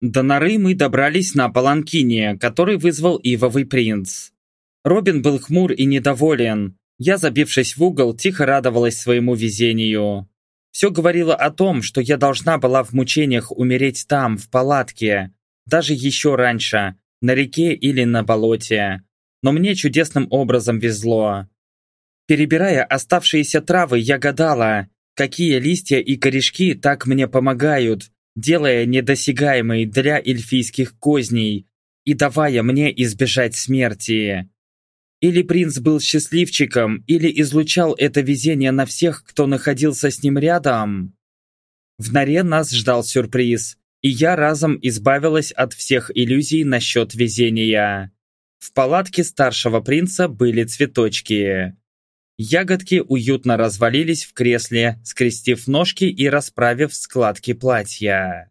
До норы мы добрались на паланкине, который вызвал Ивовый принц. Робин был хмур и недоволен. Я, забившись в угол, тихо радовалась своему везению. Все говорило о том, что я должна была в мучениях умереть там, в палатке, даже еще раньше, на реке или на болоте. Но мне чудесным образом везло. Перебирая оставшиеся травы, я гадала, какие листья и корешки так мне помогают, делая недосягаемой для эльфийских козней и давая мне избежать смерти. Или принц был счастливчиком, или излучал это везение на всех, кто находился с ним рядом. В норе нас ждал сюрприз, и я разом избавилась от всех иллюзий насчет везения. В палатке старшего принца были цветочки. Ягодки уютно развалились в кресле, скрестив ножки и расправив складки платья.